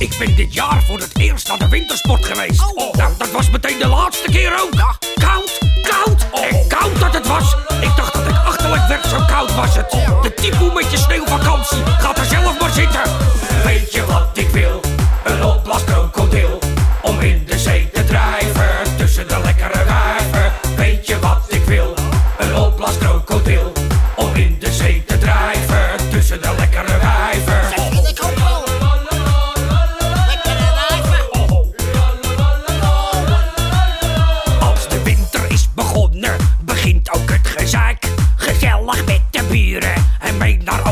Ik ben dit jaar voor het eerst naar de wintersport geweest. Oh. Nou, dat was meteen de laatste keer ook. Koud, koud en koud dat het was. Ik dacht dat ik achterlijk werd, zo koud was het. De typoe met je sneeuwvakantie gaat er zelf maar zitten.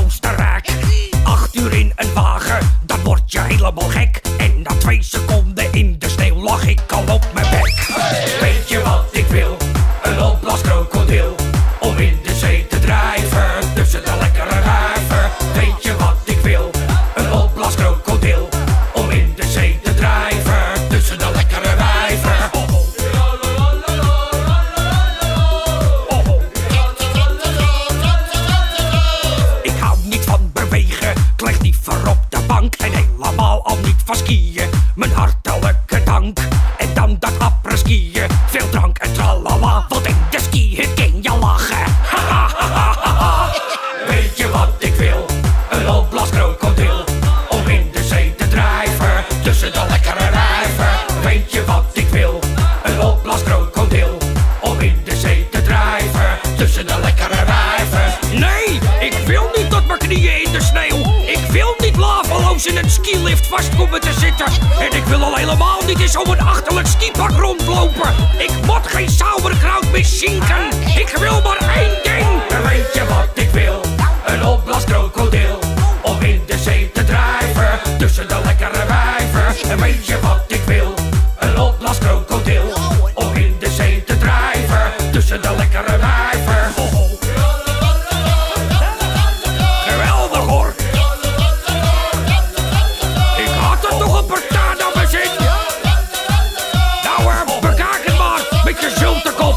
Oostenrijk. Acht uur in een wagen, dan word je helemaal gek. En na twee seconden in de sneeuw lag ik al op in de sneeuw. Ik wil niet lavaloos in een skilift vast komen te zitten. En ik wil al helemaal niet in zo'n achterlijk skipak rondlopen. Ik moet geen sauerkraut meer zinken. Ik wil maar één ding. Weet je wat ik wil? Een opblaskrokodil. Om in de zee te drijven. Tussen de lekkere wijven. En weet je wat Vem que junta com